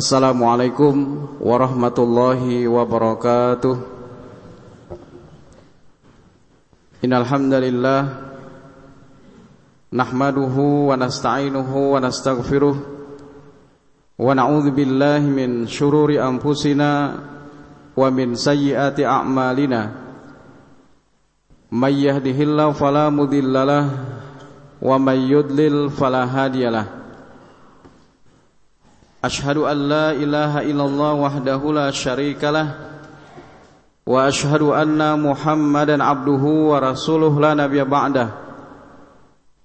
Assalamualaikum warahmatullahi wabarakatuh. Innal hamdalillah nahmaduhu wa nasta'inuhu wa nastaghfiruh wa na'udzu billahi min shururi anfusina wa min sayyiati a'malina. May yahdihillahu fala mudhillalah wa may yudlil fala hadiyalah أشهد أن لا إله إلا الله وحده لا شريك له وأشهد أن محمدا عبده ورسوله لا نبي بعده.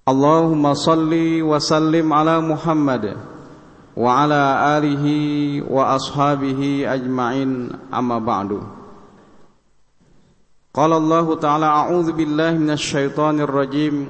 اللهم صل وسلم على محمد وعلى آله وأصحابه أجمعين أما بعد. قال الله تعالى أعوذ بالله من الشيطان الرجيم.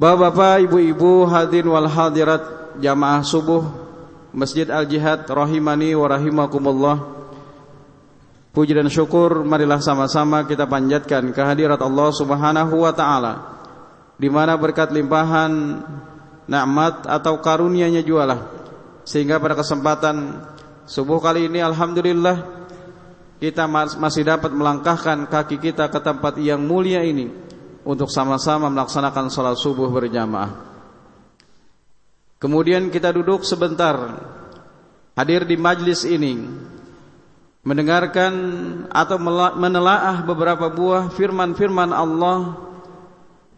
Bapak-bapak, ibu-ibu, hadirin wal hadirat jamaah subuh Masjid Al-Jihad rahimani wa rahimakumullah. Puji dan syukur marilah sama-sama kita panjatkan kehadirat Allah Subhanahu wa taala di mana berkat limpahan nikmat atau karunia-Nya jualah sehingga pada kesempatan subuh kali ini alhamdulillah kita masih dapat melangkahkan kaki kita ke tempat yang mulia ini untuk sama-sama melaksanakan sholat subuh berjamaah. Kemudian kita duduk sebentar hadir di majlis ini mendengarkan atau menelaah beberapa buah firman-firman Allah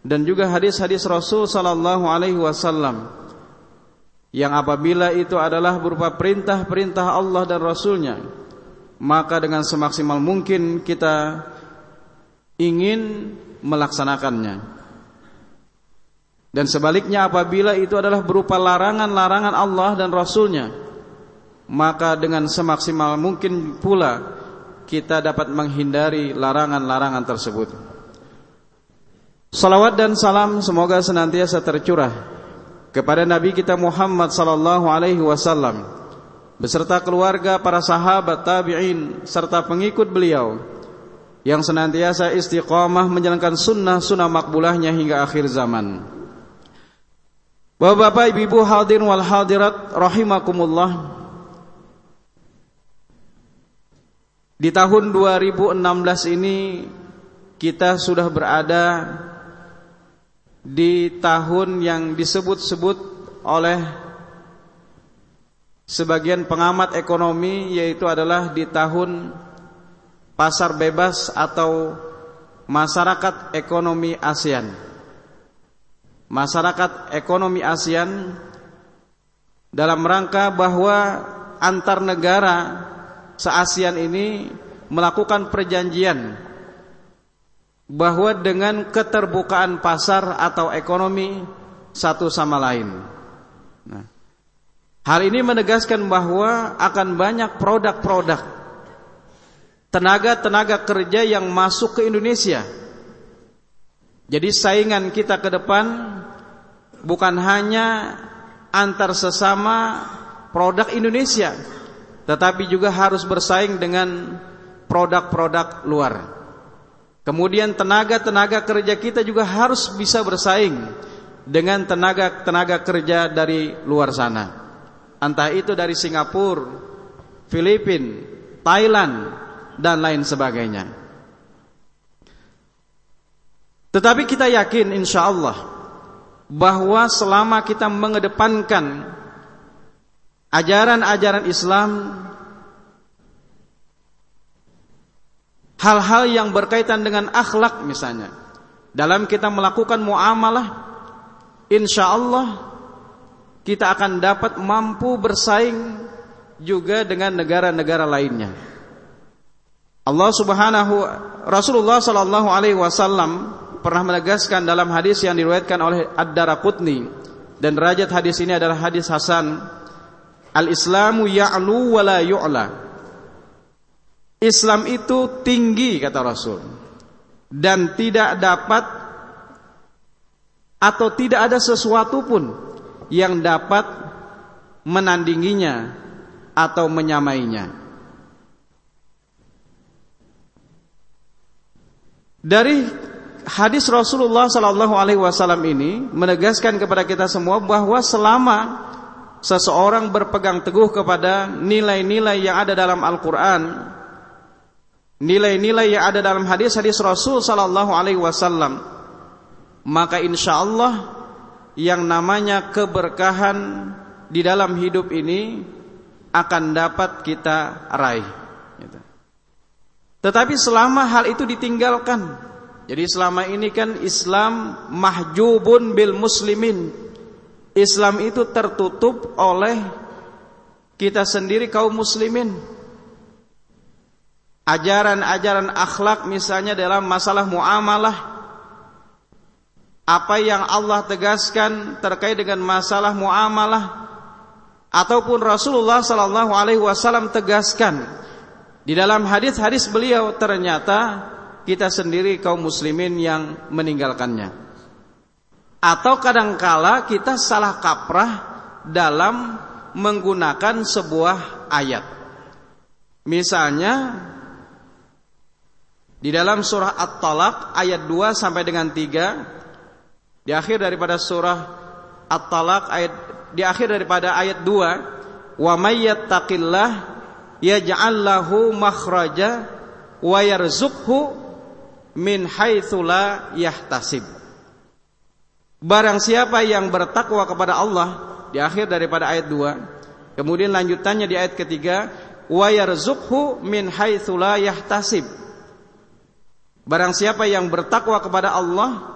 dan juga hadis-hadis Rasul sallallahu alaihi wasallam yang apabila itu adalah berupa perintah-perintah Allah dan Rasulnya maka dengan semaksimal mungkin kita ingin melaksanakannya. Dan sebaliknya apabila itu adalah berupa larangan-larangan Allah dan Rasulnya Maka dengan semaksimal mungkin pula kita dapat menghindari larangan-larangan tersebut Salawat dan salam semoga senantiasa tercurah kepada Nabi kita Muhammad sallallahu alaihi wasallam beserta keluarga, para sahabat, tabi'in serta pengikut beliau yang senantiasa istiqamah menjalankan sunnah-sunnah makbulahnya hingga akhir zaman. Bapak-bapak, ibu-ibu hadirin wal hadirat rahimakumullah. Di tahun 2016 ini kita sudah berada di tahun yang disebut-sebut oleh sebagian pengamat ekonomi yaitu adalah di tahun pasar bebas atau masyarakat ekonomi ASEAN. Masyarakat ekonomi ASEAN dalam rangka bahwa antar negara se-ASEAN ini melakukan perjanjian bahwa dengan keterbukaan pasar atau ekonomi satu sama lain. Nah, hal ini menegaskan bahwa akan banyak produk-produk tenaga-tenaga kerja yang masuk ke Indonesia. Jadi saingan kita ke depan bukan hanya antar sesama produk Indonesia, tetapi juga harus bersaing dengan produk-produk luar. Kemudian tenaga-tenaga kerja kita juga harus bisa bersaing dengan tenaga-tenaga kerja dari luar sana. Entah itu dari Singapura, Filipina, Thailand, dan lain sebagainya. Tetapi kita yakin insya Allah bahwa selama kita mengedepankan ajaran-ajaran Islam hal-hal yang berkaitan dengan akhlak misalnya dalam kita melakukan muamalah insya Allah kita akan dapat mampu bersaing juga dengan negara-negara lainnya Allah Subhanahu Rasulullah sallallahu alaihi wasallam pernah menegaskan dalam hadis yang diriwayatkan oleh Ad-Darqutni dan derajat hadis ini adalah hadis hasan. Al-Islamu ya'lu wa la yu'la. Islam itu tinggi kata Rasul. Dan tidak dapat atau tidak ada sesuatu pun yang dapat menandinginya atau menyamainya. Dari hadis Rasulullah Sallallahu Alaihi Wasallam ini menegaskan kepada kita semua bahwa selama seseorang berpegang teguh kepada nilai-nilai yang ada dalam Al-Quran nilai-nilai yang ada dalam hadis-hadis Rasul sallallahu alaihi wasallam maka insya Allah yang namanya keberkahan di dalam hidup ini akan dapat kita raih. Tetapi selama hal itu ditinggalkan. Jadi selama ini kan Islam mahjubun bil muslimin. Islam itu tertutup oleh kita sendiri kaum muslimin. Ajaran-ajaran akhlak misalnya dalam masalah muamalah. Apa yang Allah tegaskan terkait dengan masalah muamalah. Ataupun Rasulullah sallallahu alaihi wasallam tegaskan di dalam hadis-hadis beliau ternyata kita sendiri kaum muslimin yang meninggalkannya. Atau kadangkala kita salah kaprah dalam menggunakan sebuah ayat. Misalnya di dalam surah At-Talaq ayat 2 sampai dengan 3 di akhir daripada surah At-Talaq ayat di akhir daripada ayat 2 wa may yattaqillah yaj'al lahu makhraja wa yarzuqhu min haitsu la yahtasib. Barang siapa yang bertakwa kepada Allah di akhir daripada ayat 2 kemudian lanjutannya di ayat ketiga wa yarzuqhu min haitsu la yahtasib. Barang siapa yang bertakwa kepada Allah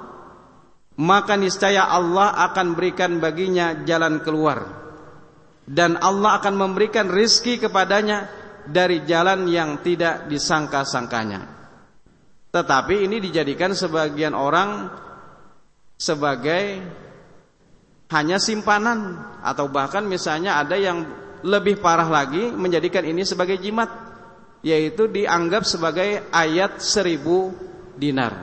Maka niscaya Allah akan berikan baginya jalan keluar Dan Allah akan memberikan rizki kepadanya Dari jalan yang tidak disangka-sangkanya Tetapi ini dijadikan sebagian orang Sebagai hanya simpanan Atau bahkan misalnya ada yang lebih parah lagi Menjadikan ini sebagai jimat yaitu dianggap sebagai ayat seribu dinar.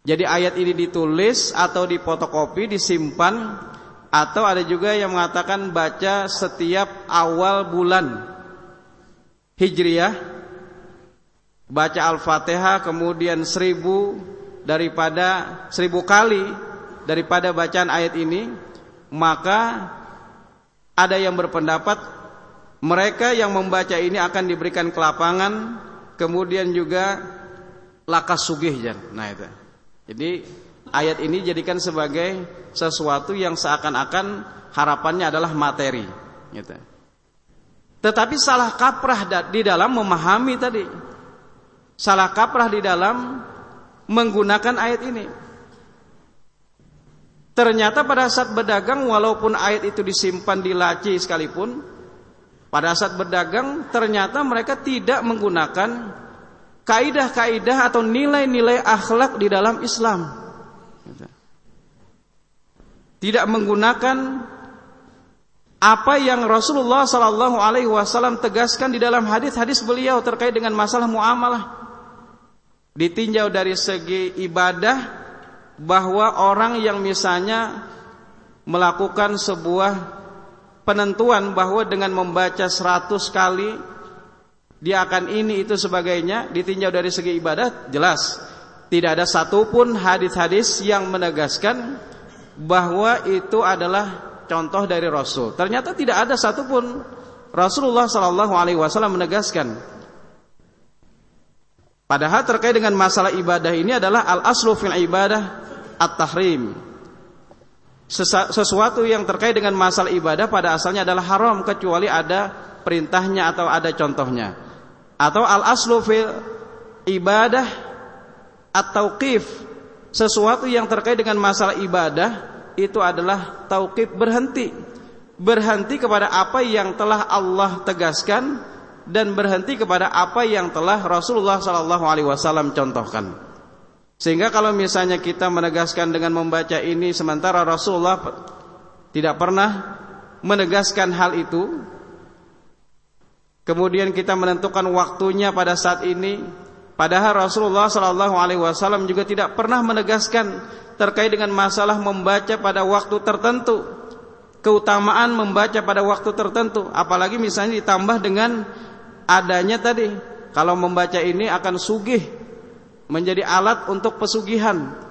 Jadi ayat ini ditulis atau dipotokopi, disimpan, atau ada juga yang mengatakan baca setiap awal bulan hijriyah, baca al-fatihah kemudian seribu daripada seribu kali daripada bacaan ayat ini, maka ada yang berpendapat mereka yang membaca ini akan diberikan kelapangan, kemudian juga lakas sugih Nah itu. Jadi ayat ini jadikan sebagai sesuatu yang seakan-akan harapannya adalah materi. Gitu. Tetapi salah kaprah di dalam memahami tadi. Salah kaprah di dalam menggunakan ayat ini. Ternyata pada saat berdagang walaupun ayat itu disimpan di laci sekalipun pada saat berdagang ternyata mereka tidak menggunakan kaidah-kaidah atau nilai-nilai akhlak di dalam Islam. Tidak menggunakan apa yang Rasulullah Sallallahu Alaihi Wasallam tegaskan di dalam hadis-hadis beliau terkait dengan masalah muamalah. Ditinjau dari segi ibadah bahwa orang yang misalnya melakukan sebuah penentuan bahwa dengan membaca 100 kali dia akan ini itu sebagainya ditinjau dari segi ibadah jelas tidak ada satupun hadis-hadis yang menegaskan bahwa itu adalah contoh dari Rasul. Ternyata tidak ada satupun Rasulullah Shallallahu Alaihi Wasallam menegaskan. Padahal terkait dengan masalah ibadah ini adalah al aslu fil ibadah at tahrim. sesuatu yang terkait dengan masalah ibadah pada asalnya adalah haram kecuali ada perintahnya atau ada contohnya. Atau al aslu fil ibadah atau kif sesuatu yang terkait dengan masalah ibadah itu adalah tauqif berhenti. Berhenti kepada apa yang telah Allah tegaskan dan berhenti kepada apa yang telah Rasulullah wasallam contohkan. Sehingga kalau misalnya kita menegaskan dengan membaca ini sementara Rasulullah tidak pernah menegaskan hal itu, kemudian kita menentukan waktunya pada saat ini, padahal Rasulullah Shallallahu Alaihi Wasallam juga tidak pernah menegaskan terkait dengan masalah membaca pada waktu tertentu, keutamaan membaca pada waktu tertentu, apalagi misalnya ditambah dengan adanya tadi, kalau membaca ini akan sugih menjadi alat untuk pesugihan.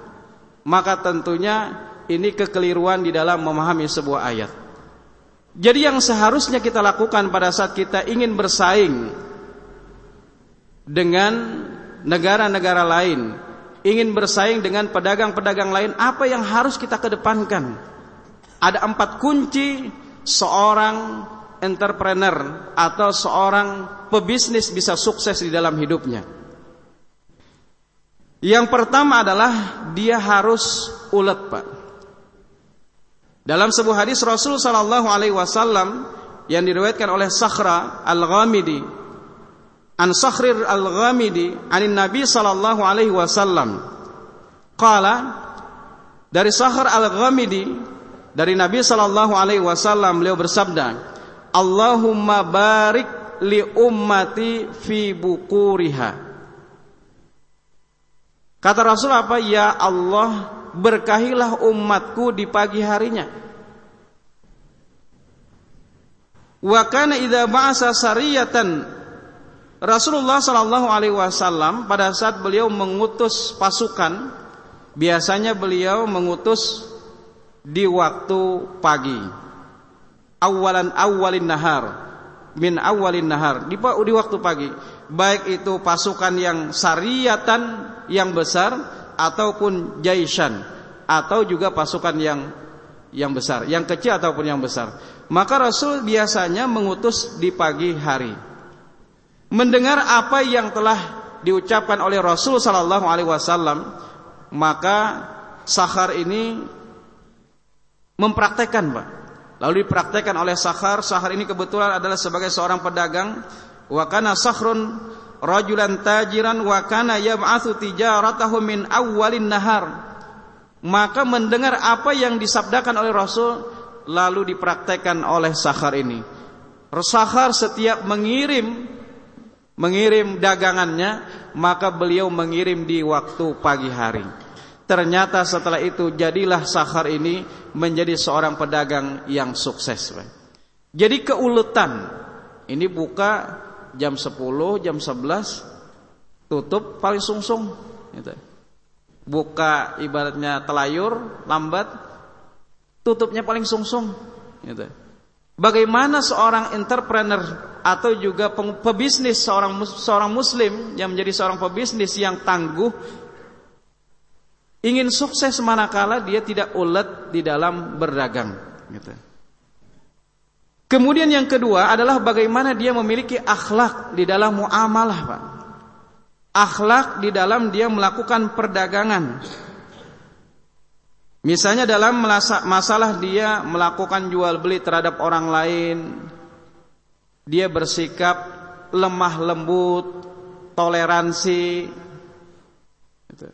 Maka tentunya ini kekeliruan di dalam memahami sebuah ayat. Jadi yang seharusnya kita lakukan pada saat kita ingin bersaing dengan negara-negara lain ingin bersaing dengan pedagang-pedagang lain apa yang harus kita kedepankan ada empat kunci seorang entrepreneur atau seorang pebisnis bisa sukses di dalam hidupnya yang pertama adalah dia harus ulet, Pak. Dalam sebuah hadis Rasul sallallahu alaihi wasallam yang diriwayatkan oleh Sakhra Al-Ghamidi an Sakhrir Al-Ghamidi anin Nabi sallallahu alaihi wasallam qala dari Sakhr Al-Ghamidi dari Nabi sallallahu alaihi wasallam beliau bersabda Allahumma barik li ummati fi bukuriha Kata Rasul apa? Ya Allah, berkahilah umatku di pagi harinya. Wa kana idza ba'asa sariyatan Rasulullah sallallahu alaihi wasallam pada saat beliau mengutus pasukan biasanya beliau mengutus di waktu pagi. Awalan awalin nahar min awalin nahar di, di waktu pagi baik itu pasukan yang sariyatan yang besar ataupun jaisan atau juga pasukan yang yang besar, yang kecil ataupun yang besar. Maka Rasul biasanya mengutus di pagi hari. Mendengar apa yang telah diucapkan oleh Rasul sallallahu alaihi wasallam, maka Sahar ini mempraktekkan, Pak. Lalu dipraktekkan oleh Sahar. Sahar ini kebetulan adalah sebagai seorang pedagang. Wa kana Sahrun rajulan tajiran wa kana yab'atsu tijaratahu min awwalin nahar maka mendengar apa yang disabdakan oleh Rasul lalu dipraktekkan oleh Sakhar ini Sakhar setiap mengirim mengirim dagangannya maka beliau mengirim di waktu pagi hari. Ternyata setelah itu jadilah Sakhar ini menjadi seorang pedagang yang sukses. Jadi keuletan. Ini buka jam 10, jam 11 tutup paling sungsung. Gitu. Buka ibaratnya telayur lambat tutupnya paling sungsung. Gitu. Bagaimana seorang entrepreneur atau juga pebisnis seorang seorang muslim yang menjadi seorang pebisnis yang tangguh ingin sukses manakala dia tidak ulet di dalam berdagang gitu. Kemudian yang kedua adalah bagaimana dia memiliki akhlak di dalam muamalah, Pak. Akhlak di dalam dia melakukan perdagangan. Misalnya dalam masalah dia melakukan jual beli terhadap orang lain, dia bersikap lemah lembut, toleransi, gitu.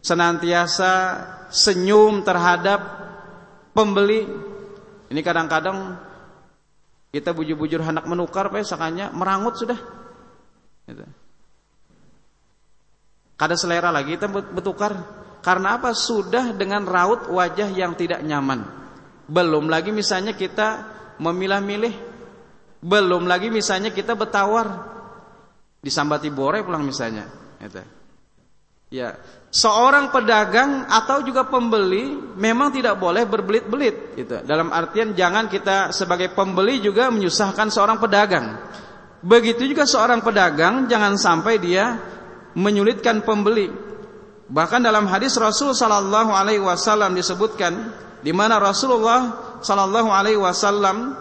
senantiasa senyum terhadap pembeli ini kadang-kadang kita bujur-bujur hendak menukar, pak, sakanya merangut sudah. Gitu. Kada selera lagi kita bertukar. Karena apa? Sudah dengan raut wajah yang tidak nyaman. Belum lagi misalnya kita memilah-milih. Belum lagi misalnya kita bertawar. Disambati bore pulang misalnya. Gitu. Ya, seorang pedagang atau juga pembeli memang tidak boleh berbelit-belit gitu. Dalam artian jangan kita sebagai pembeli juga menyusahkan seorang pedagang. Begitu juga seorang pedagang jangan sampai dia menyulitkan pembeli. Bahkan dalam hadis Rasul sallallahu alaihi wasallam disebutkan di mana Rasulullah sallallahu alaihi wasallam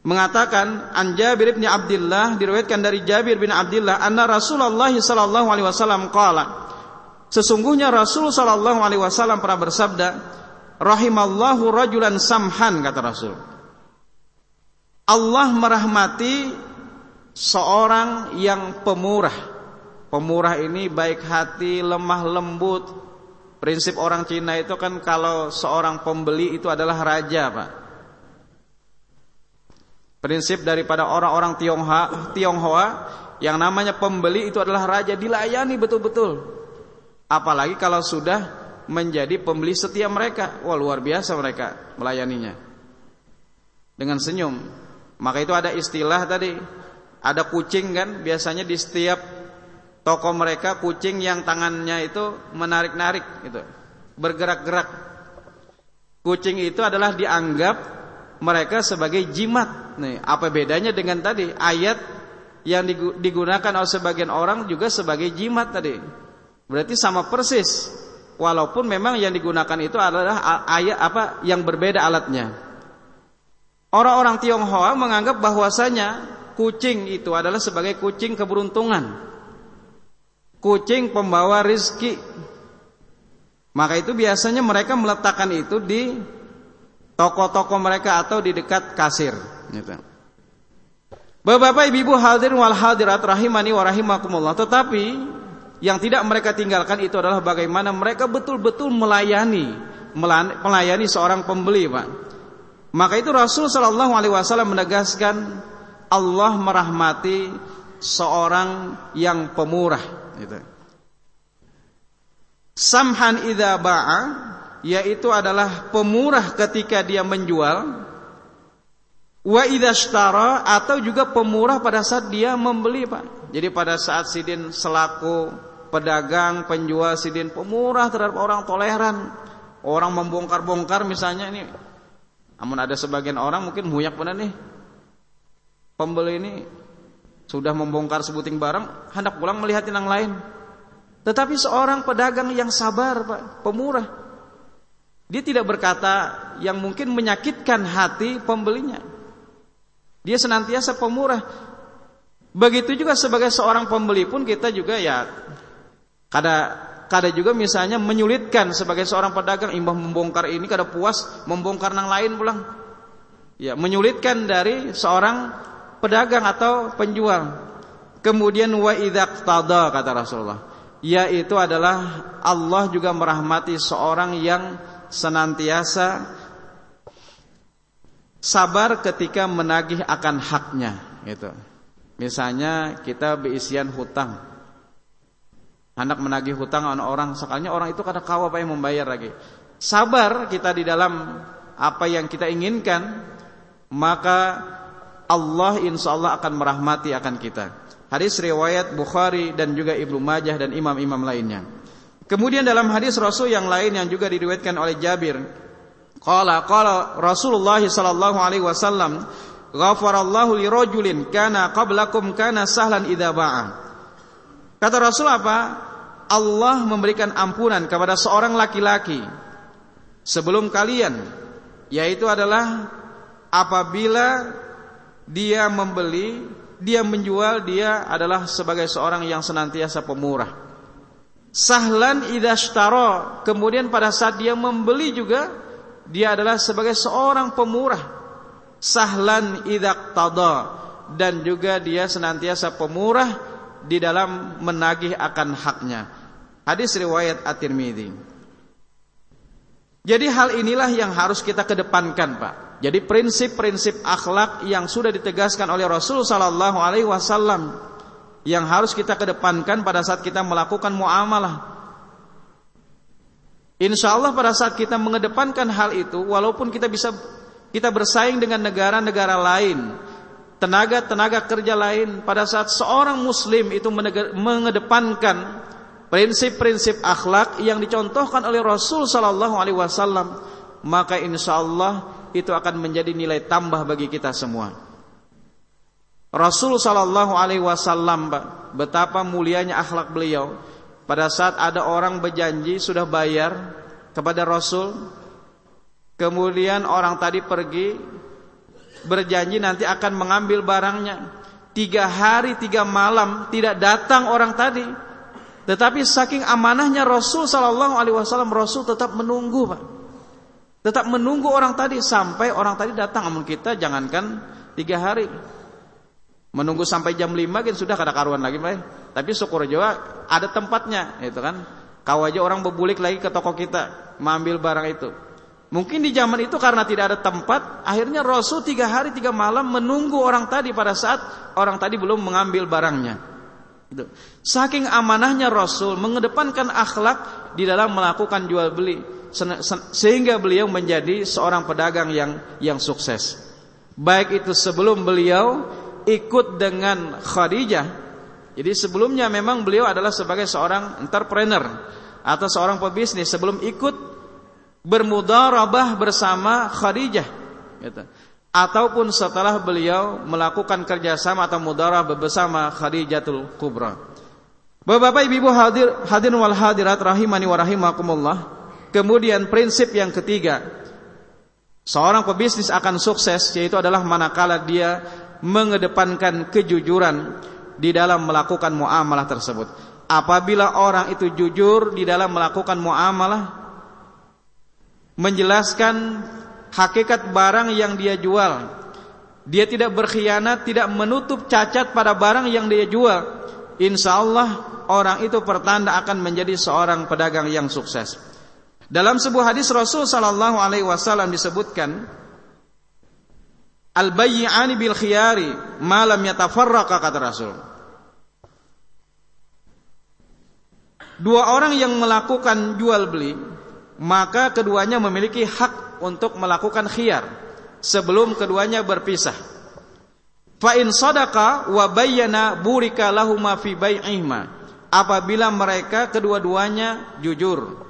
mengatakan an Jabir bin Abdullah diriwayatkan dari Jabir bin Abdullah anna Rasulullah sallallahu alaihi wasallam qala Sesungguhnya Rasul sallallahu alaihi wasallam pernah bersabda rahimallahu rajulan samhan kata Rasul Allah merahmati seorang yang pemurah. Pemurah ini baik hati, lemah lembut. Prinsip orang Cina itu kan kalau seorang pembeli itu adalah raja, Pak. Prinsip daripada orang-orang Tionghoa, Tionghoa yang namanya pembeli itu adalah raja dilayani betul-betul. Apalagi kalau sudah menjadi pembeli setia mereka. Wah, luar biasa mereka melayaninya. Dengan senyum. Maka itu ada istilah tadi, ada kucing kan biasanya di setiap toko mereka kucing yang tangannya itu menarik-narik gitu, bergerak-gerak. Kucing itu adalah dianggap mereka sebagai jimat. Nih, apa bedanya dengan tadi ayat yang digunakan oleh sebagian orang juga sebagai jimat tadi. Berarti sama persis. Walaupun memang yang digunakan itu adalah ayat apa yang berbeda alatnya. Orang-orang Tionghoa menganggap bahwasanya kucing itu adalah sebagai kucing keberuntungan. Kucing pembawa rizki. Maka itu biasanya mereka meletakkan itu di toko-toko mereka atau di dekat kasir. Gitu. Bapak-bapak, ibu-ibu hadirin wal hadirat rahimani wa rahimakumullah. Tetapi yang tidak mereka tinggalkan itu adalah bagaimana mereka betul-betul melayani melayani seorang pembeli, Pak. Maka itu Rasul Shallallahu Alaihi Wasallam menegaskan Allah merahmati seorang yang pemurah. Gitu. Samhan idha ba'a yaitu adalah pemurah ketika dia menjual wa idha atau juga pemurah pada saat dia membeli Pak. Jadi pada saat sidin selaku pedagang, penjual sidin pemurah terhadap orang toleran. Orang membongkar-bongkar misalnya ini namun ada sebagian orang mungkin muyak benar nih. Pembeli ini sudah membongkar sebuting barang, hendak pulang melihat yang lain. Tetapi seorang pedagang yang sabar, Pak, pemurah. Dia tidak berkata yang mungkin menyakitkan hati pembelinya. Dia senantiasa pemurah. Begitu juga sebagai seorang pembeli pun kita juga ya kada kada juga misalnya menyulitkan sebagai seorang pedagang imbah membongkar ini kada puas membongkar yang lain pulang. Ya, menyulitkan dari seorang pedagang atau penjual. Kemudian wa idzaqtada kata Rasulullah, yaitu adalah Allah juga merahmati seorang yang senantiasa sabar ketika menagih akan haknya gitu. Misalnya kita beisian hutang hendak menagih hutang orang sekalinya orang itu kada kawa yang membayar lagi sabar kita di dalam apa yang kita inginkan maka Allah insya Allah akan merahmati akan kita. Hadis riwayat Bukhari dan juga Ibnu Majah dan imam-imam lainnya. Kemudian dalam hadis Rasul yang lain yang juga diriwayatkan oleh Jabir qala qala Rasulullah sallallahu alaihi wasallam ghafarallahu lirajulin kana qablakum kana sahlan idza kata Rasul apa? Allah memberikan ampunan kepada seorang laki-laki sebelum kalian yaitu adalah apabila dia membeli, dia menjual, dia adalah sebagai seorang yang senantiasa pemurah. Sahlan idashtara, kemudian pada saat dia membeli juga dia adalah sebagai seorang pemurah. Sahlan idaqtada dan juga dia senantiasa pemurah di dalam menagih akan haknya. Hadis riwayat At-Tirmidzi. Jadi hal inilah yang harus kita kedepankan, Pak. Jadi prinsip-prinsip akhlak yang sudah ditegaskan oleh Rasul sallallahu alaihi wasallam yang harus kita kedepankan pada saat kita melakukan muamalah. Insya Allah pada saat kita mengedepankan hal itu, walaupun kita bisa kita bersaing dengan negara-negara lain, tenaga-tenaga kerja lain, pada saat seorang Muslim itu mengedepankan prinsip-prinsip akhlak yang dicontohkan oleh Rasul sallallahu alaihi wasallam, maka insyaallah itu akan menjadi nilai tambah bagi kita semua. Rasul sallallahu alaihi wasallam betapa mulianya akhlak beliau. pada saat ada orang berjanji sudah bayar kepada Rasul kemudian orang tadi pergi berjanji nanti akan mengambil barangnya tiga hari tiga malam tidak datang orang tadi tetapi saking amanahnya Rasul Sallallahu Alaihi Wasallam Rasul tetap menunggu pak tetap menunggu orang tadi sampai orang tadi datang namun kita jangankan tiga hari menunggu sampai jam 5 kan sudah kada karuan lagi Pak. Tapi syukur juga ada tempatnya itu kan. Kau aja orang berbulik lagi ke toko kita mengambil barang itu. Mungkin di zaman itu karena tidak ada tempat, akhirnya Rasul tiga hari tiga malam menunggu orang tadi pada saat orang tadi belum mengambil barangnya. Itu. Saking amanahnya Rasul mengedepankan akhlak di dalam melakukan jual beli sehingga beliau menjadi seorang pedagang yang yang sukses. Baik itu sebelum beliau ikut dengan Khadijah. Jadi sebelumnya memang beliau adalah sebagai seorang entrepreneur atau seorang pebisnis sebelum ikut bermudarabah bersama Khadijah. Gitu. Ataupun setelah beliau melakukan kerjasama atau mudarabah bersama Khadijatul Kubra. Bapak-bapak ibu hadir hadirin wal hadirat rahimani wa rahimakumullah. Kemudian prinsip yang ketiga, seorang pebisnis akan sukses yaitu adalah manakala dia mengedepankan kejujuran di dalam melakukan muamalah tersebut. Apabila orang itu jujur di dalam melakukan muamalah, menjelaskan hakikat barang yang dia jual, dia tidak berkhianat, tidak menutup cacat pada barang yang dia jual. Insya Allah orang itu pertanda akan menjadi seorang pedagang yang sukses. Dalam sebuah hadis Rasul Sallallahu Alaihi Wasallam disebutkan, Al-bayyi'ani bil khiyari malam yatafarraqa kata Rasul. Dua orang yang melakukan jual beli, maka keduanya memiliki hak untuk melakukan khiyar sebelum keduanya berpisah. Fa in sadaqa wa bayyana burika lahuma fi bai'ihima. Apabila mereka kedua-duanya jujur.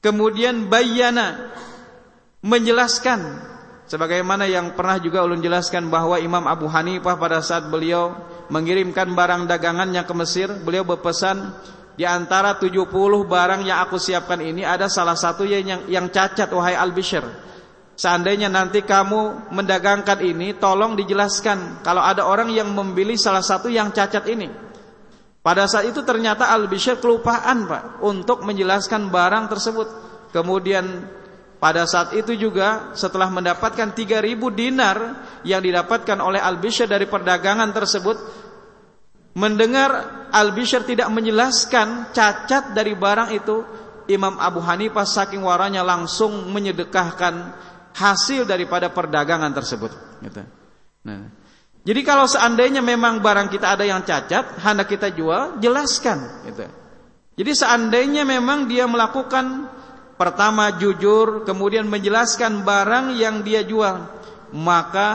Kemudian bayyana menjelaskan Sebagaimana yang pernah juga ulun jelaskan bahwa Imam Abu Hanifah pada saat beliau mengirimkan barang dagangannya ke Mesir, beliau berpesan di antara 70 barang yang aku siapkan ini ada salah satu yang yang cacat wahai Al-Bishr. Seandainya nanti kamu mendagangkan ini, tolong dijelaskan kalau ada orang yang membeli salah satu yang cacat ini. Pada saat itu ternyata Al-Bishr kelupaan, Pak, untuk menjelaskan barang tersebut. Kemudian pada saat itu juga setelah mendapatkan 3000 dinar yang didapatkan oleh Al-Bishr dari perdagangan tersebut mendengar Al-Bishr tidak menjelaskan cacat dari barang itu Imam Abu Hanifah saking waranya langsung menyedekahkan hasil daripada perdagangan tersebut gitu. Nah, jadi kalau seandainya memang barang kita ada yang cacat, hendak kita jual, jelaskan gitu. Jadi seandainya memang dia melakukan Pertama jujur, kemudian menjelaskan barang yang dia jual, maka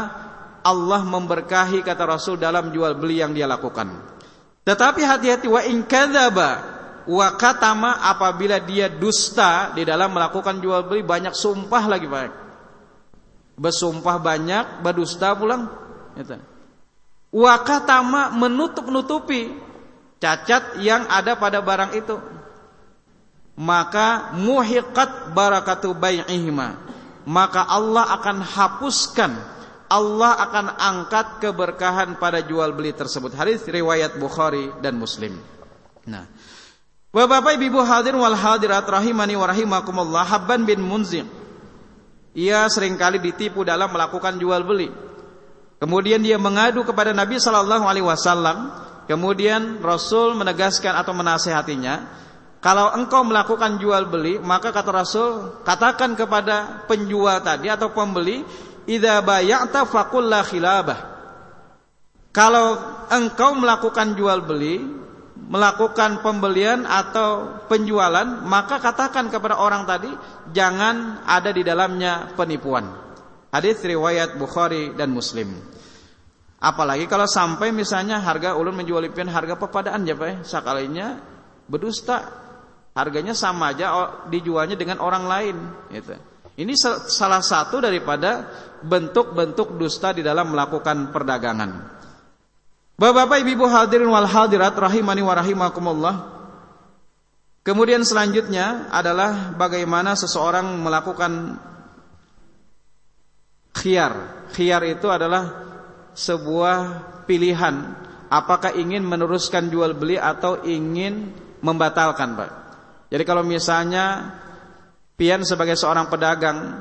Allah memberkahi kata Rasul dalam jual beli yang dia lakukan. Tetapi hati-hati wa in kadzaba wa katama apabila dia dusta di dalam melakukan jual beli banyak sumpah lagi Pak. Bersumpah banyak, berdusta pulang. Gitu. Wa katama menutup-nutupi cacat yang ada pada barang itu. Maka muhiqat barakatu bai'ihima. Maka Allah akan hapuskan Allah akan angkat keberkahan pada jual beli tersebut. Hadis riwayat Bukhari dan Muslim. Nah Bapak Ibu hadir wal hadirat rahimani wa rahimakumullah Habban bin Munzir. Ia sering kali ditipu dalam melakukan jual beli kemudian dia mengadu kepada Nabi sallallahu alaihi wasallam kemudian Rasul menegaskan atau menasehatinya kalau engkau melakukan jual beli, maka kata Rasul, katakan kepada penjual tadi atau pembeli, "Idza bay'ata faqul la khilabah." Kalau engkau melakukan jual beli, melakukan pembelian atau penjualan, maka katakan kepada orang tadi, jangan ada di dalamnya penipuan. Hadis riwayat Bukhari dan Muslim. Apalagi kalau sampai misalnya harga ulun menjual harga pepadaan ya Pak, ya, sekalinya berdusta harganya sama aja oh, dijualnya dengan orang lain gitu. Ini salah satu daripada bentuk-bentuk dusta di dalam melakukan perdagangan. Bapak-bapak, ibu-ibu hadirin wal hadirat rahimani wa rahimakumullah. Kemudian selanjutnya adalah bagaimana seseorang melakukan khiar. Khiar itu adalah sebuah pilihan apakah ingin meneruskan jual beli atau ingin membatalkan, Pak. Jadi kalau misalnya pian sebagai seorang pedagang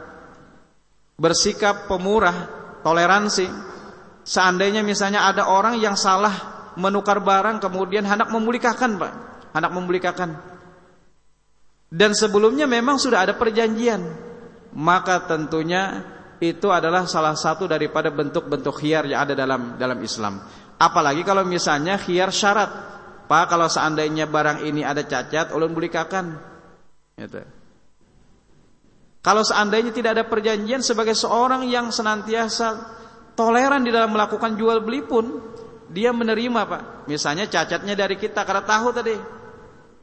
bersikap pemurah, toleransi, seandainya misalnya ada orang yang salah menukar barang kemudian hendak memulikakan, Pak. Hendak memulikakan dan sebelumnya memang sudah ada perjanjian maka tentunya itu adalah salah satu daripada bentuk-bentuk khiar yang ada dalam dalam Islam apalagi kalau misalnya khiar syarat Pak kalau seandainya barang ini ada cacat ulun bulikakan gitu. kalau seandainya tidak ada perjanjian sebagai seorang yang senantiasa toleran di dalam melakukan jual beli pun dia menerima Pak misalnya cacatnya dari kita karena tahu tadi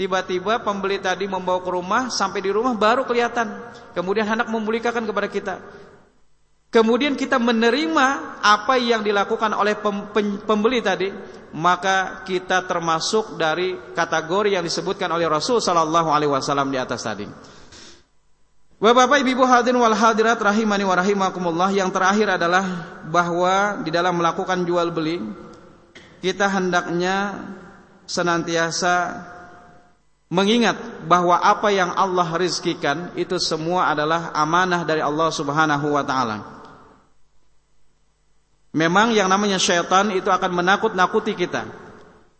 Tiba-tiba pembeli tadi membawa ke rumah, sampai di rumah baru kelihatan. Kemudian hendak memulikakan kepada kita. Kemudian kita menerima apa yang dilakukan oleh pembeli tadi, maka kita termasuk dari kategori yang disebutkan oleh Rasul sallallahu alaihi wasallam di atas tadi. Bapak Ibu hadirin wal hadirat rahimani wa rahimakumullah, yang terakhir adalah bahwa di dalam melakukan jual beli kita hendaknya senantiasa mengingat bahwa apa yang Allah rizkikan itu semua adalah amanah dari Allah Subhanahu wa taala. Memang yang namanya syaitan itu akan menakut-nakuti kita.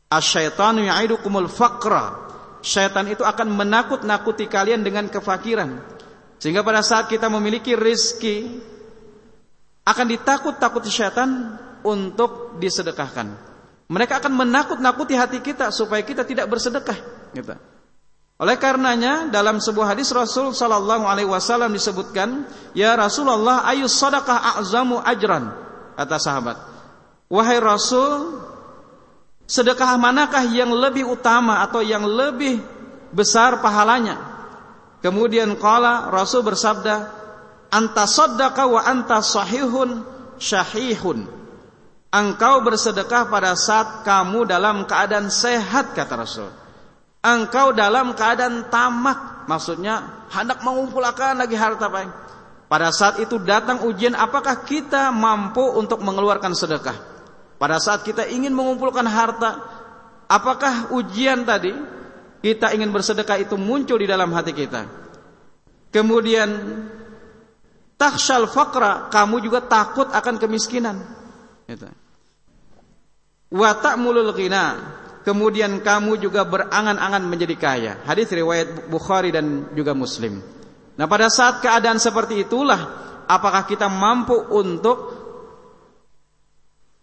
Asyaitanu ya'idukumul faqra. Syaitan itu akan menakut-nakuti kalian dengan kefakiran. Sehingga pada saat kita memiliki rizki akan ditakut-takuti syaitan untuk disedekahkan. Mereka akan menakut-nakuti hati kita supaya kita tidak bersedekah, gitu. Oleh karenanya dalam sebuah hadis Rasul sallallahu alaihi wasallam disebutkan, "Ya Rasulullah, ayu sadaqah a'zamu ajran?" Kata sahabat. Wahai Rasul, sedekah manakah yang lebih utama atau yang lebih besar pahalanya? Kemudian qala Rasul bersabda, "Anta saddaqa wa anta sahihun syahihun." Engkau bersedekah pada saat kamu dalam keadaan sehat kata Rasul engkau dalam keadaan tamak maksudnya hendak mengumpulkan lagi harta baik pada saat itu datang ujian apakah kita mampu untuk mengeluarkan sedekah pada saat kita ingin mengumpulkan harta apakah ujian tadi kita ingin bersedekah itu muncul di dalam hati kita kemudian takshal fakra kamu juga takut akan kemiskinan gitu. wa ta'mulul ghina kemudian kamu juga berangan-angan menjadi kaya. Hadis riwayat Bukhari dan juga Muslim. Nah, pada saat keadaan seperti itulah apakah kita mampu untuk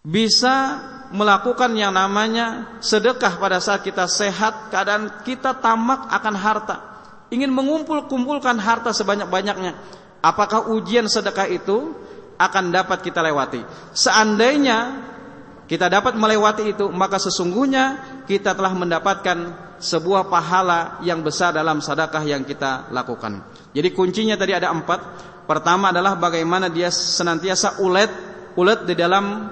bisa melakukan yang namanya sedekah pada saat kita sehat, keadaan kita tamak akan harta, ingin mengumpul-kumpulkan harta sebanyak-banyaknya. Apakah ujian sedekah itu akan dapat kita lewati? Seandainya kita dapat melewati itu, maka sesungguhnya kita telah mendapatkan sebuah pahala yang besar dalam sedekah yang kita lakukan. Jadi kuncinya tadi ada empat. Pertama adalah bagaimana dia senantiasa ulet, ulet di dalam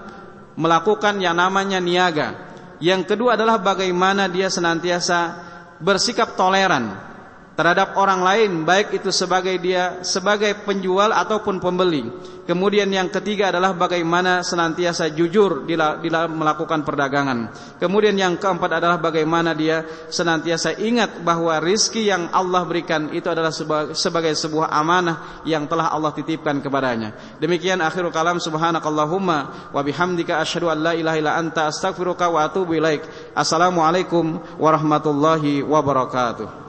melakukan yang namanya niaga. Yang kedua adalah bagaimana dia senantiasa bersikap toleran terhadap orang lain baik itu sebagai dia sebagai penjual ataupun pembeli. Kemudian yang ketiga adalah bagaimana senantiasa jujur dalam melakukan perdagangan. Kemudian yang keempat adalah bagaimana dia senantiasa ingat bahwa rizki yang Allah berikan itu adalah sebagai sebuah amanah yang telah Allah titipkan kepadanya. Demikian akhirul kalam subhanakallahumma wa bihamdika asyhadu an la ilaha illa anta astaghfiruka wa atubu ilaik. Assalamualaikum warahmatullahi wabarakatuh.